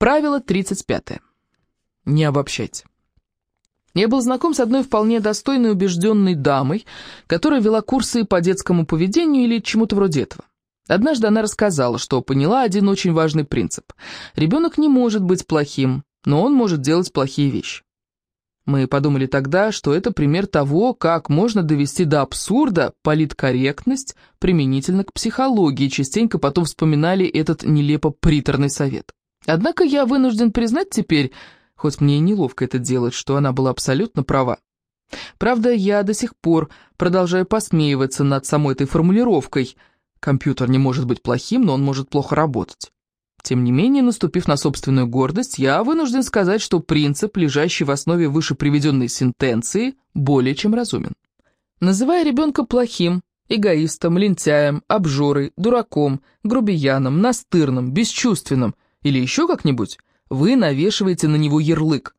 Правило 35. Не обобщайте. Я был знаком с одной вполне достойной убежденной дамой, которая вела курсы по детскому поведению или чему-то вроде этого. Однажды она рассказала, что поняла один очень важный принцип. Ребенок не может быть плохим, но он может делать плохие вещи. Мы подумали тогда, что это пример того, как можно довести до абсурда политкорректность применительно к психологии, частенько потом вспоминали этот нелепо приторный совет. Однако я вынужден признать теперь, хоть мне и неловко это делать, что она была абсолютно права. Правда, я до сих пор продолжаю посмеиваться над самой этой формулировкой «компьютер не может быть плохим, но он может плохо работать». Тем не менее, наступив на собственную гордость, я вынужден сказать, что принцип, лежащий в основе выше приведенной сентенции, более чем разумен. Называя ребенка плохим, эгоистом, лентяем, обжорой, дураком, грубияном, настырным, бесчувственным или еще как-нибудь, вы навешиваете на него ярлык.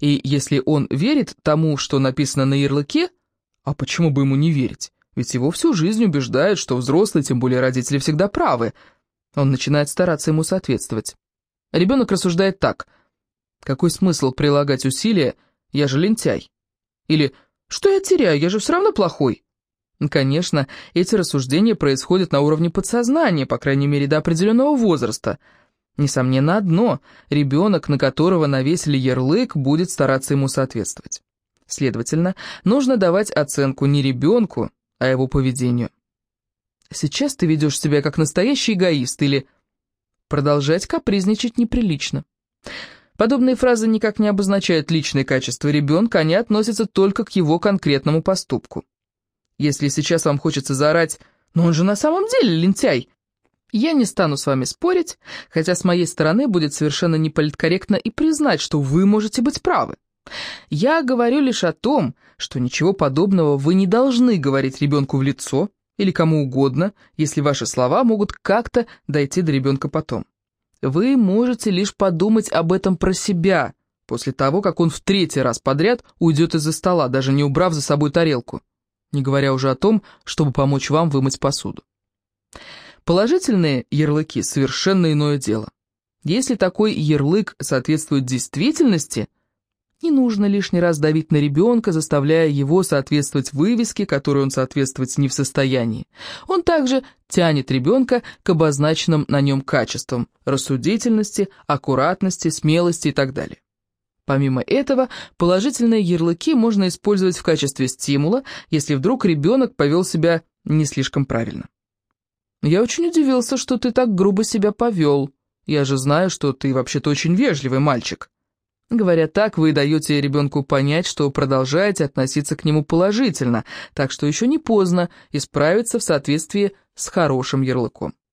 И если он верит тому, что написано на ярлыке, а почему бы ему не верить? Ведь его всю жизнь убеждают, что взрослые, тем более родители, всегда правы – он начинает стараться ему соответствовать. Ребенок рассуждает так. Какой смысл прилагать усилия, я же лентяй? Или что я теряю, я же все равно плохой? Конечно, эти рассуждения происходят на уровне подсознания, по крайней мере до определенного возраста. Несомненно одно, ребенок, на которого навесили ярлык, будет стараться ему соответствовать. Следовательно, нужно давать оценку не ребенку, а его поведению. Сейчас ты ведешь себя как настоящий эгоист или продолжать капризничать неприлично. Подобные фразы никак не обозначают личные качества ребенка, они относятся только к его конкретному поступку. Если сейчас вам хочется заорать «но он же на самом деле лентяй», я не стану с вами спорить, хотя с моей стороны будет совершенно неполиткорректно и признать, что вы можете быть правы. Я говорю лишь о том, что ничего подобного вы не должны говорить ребенку в лицо, или кому угодно, если ваши слова могут как-то дойти до ребенка потом. Вы можете лишь подумать об этом про себя, после того, как он в третий раз подряд уйдет из-за стола, даже не убрав за собой тарелку, не говоря уже о том, чтобы помочь вам вымыть посуду. Положительные ярлыки – совершенно иное дело. Если такой ярлык соответствует действительности, не нужно лишний раз давить на ребенка, заставляя его соответствовать вывеске, которой он соответствовать не в состоянии. Он также тянет ребенка к обозначенным на нем качествам – рассудительности, аккуратности, смелости и так далее. Помимо этого, положительные ярлыки можно использовать в качестве стимула, если вдруг ребенок повел себя не слишком правильно. «Я очень удивился, что ты так грубо себя повел. Я же знаю, что ты вообще-то очень вежливый мальчик». Говоря так, вы даете ребенку понять, что продолжаете относиться к нему положительно, так что еще не поздно исправиться в соответствии с хорошим ярлыком.